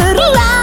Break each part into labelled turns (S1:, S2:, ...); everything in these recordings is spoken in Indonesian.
S1: pikir-pikir lagi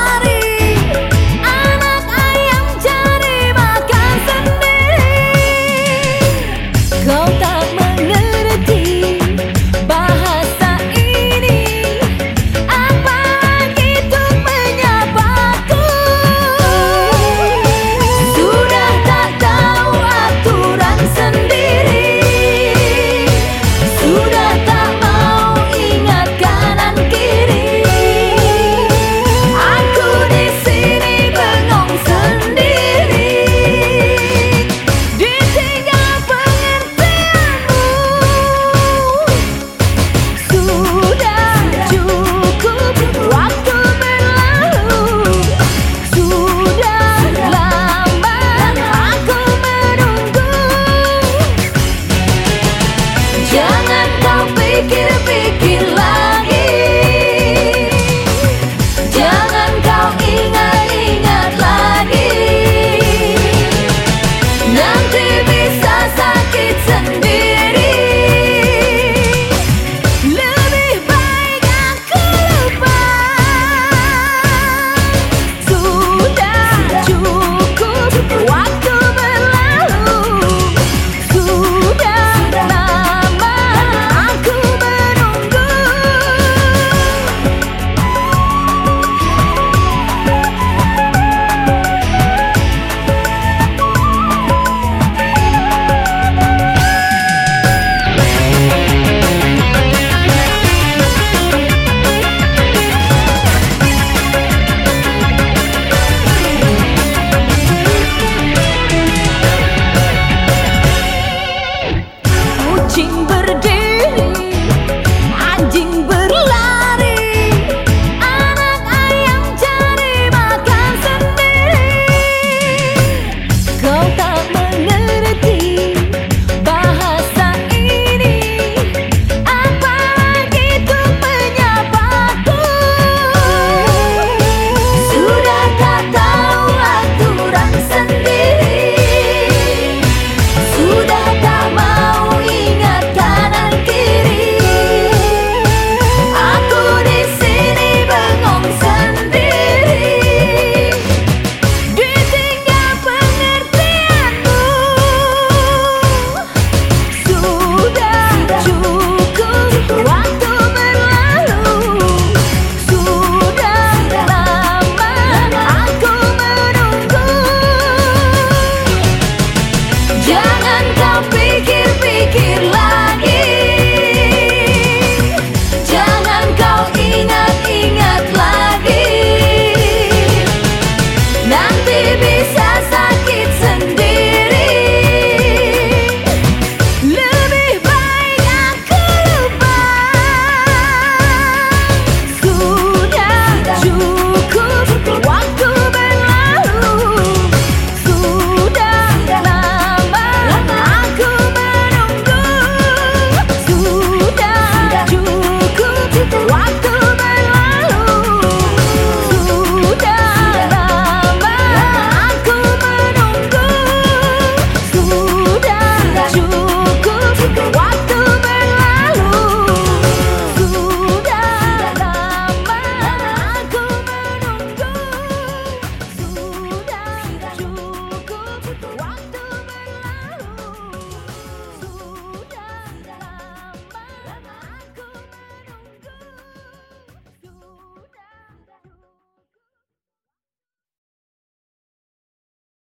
S1: Jangan kau pikir-pikir lagi.